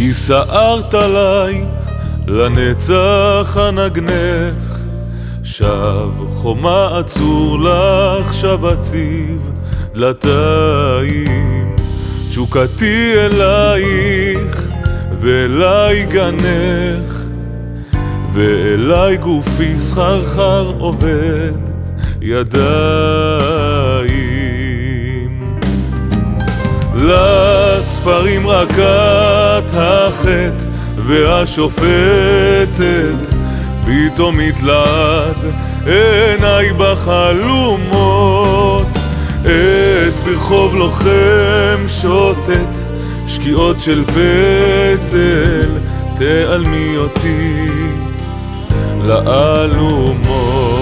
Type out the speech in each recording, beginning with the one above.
כי סערת עלי לנצח הנגנך. שב חומה עצור לך שב הציב דלתיים תשוקתי אלייך ואליי גנך. ואליי גופי סחרחר עובד ידיים. לספרים החטא והשופטת פתאום התלעד עיניי בחלומות את ברחוב לוחם שוטט שקיעות של פטל תעלמי אותי לאלומות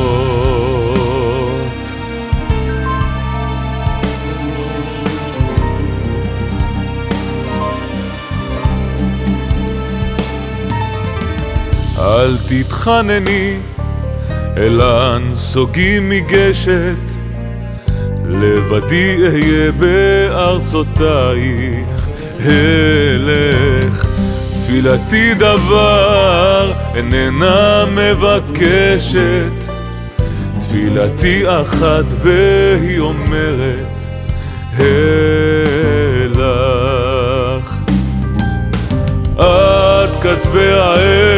אל תתחנני, אל נסוגי מגשת, לבדי אהיה בארצותייך, הלך. תפילתי דבר איננה מבקשת, תפילתי אחת והיא אומרת, הלך. עד קצווי העץ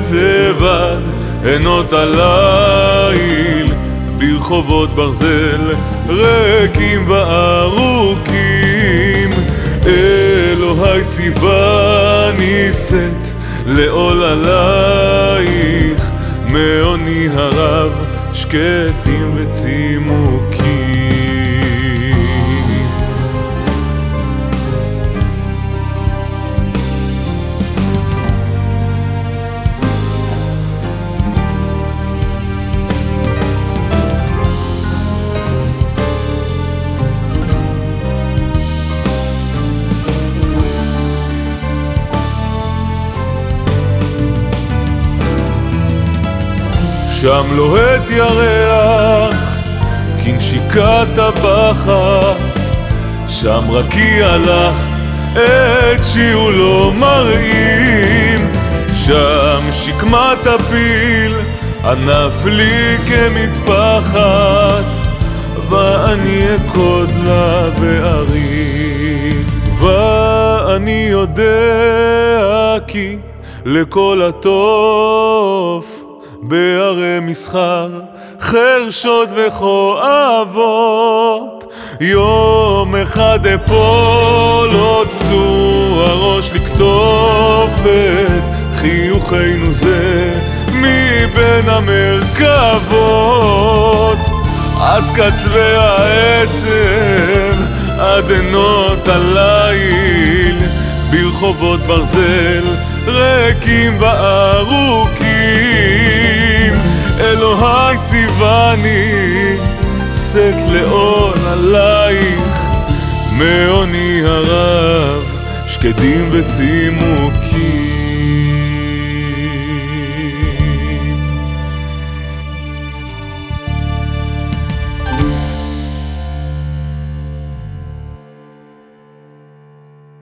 אבד עינות הליל ברחובות ברזל ריקים וארוכים. אלוהי ציווה נישאת לעול עלייך מעוני הרב שקטים וצימוקים שם לוהט ירח, כנשיקת טבחת, שם רקיע לך את שיעולו מראים, שם שקמת הפיל, ענף לי כמטפחת, ואני אכוד לה וארים. ואני יודע כי לכל התוף בערי מסחר, חרשות וכואבות. יום אחד אפול עוד פצוע ראש לקטוף את חיוכנו זה מבין המרכבות. עד קצווי העצב, עד עינות הליל, ברחובות ברזל ריקים וארוכים אלוהי ציווני שאת לעול עלייך מעוני הרב שקדים וצימוקים